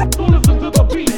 Soon as the, the, the beat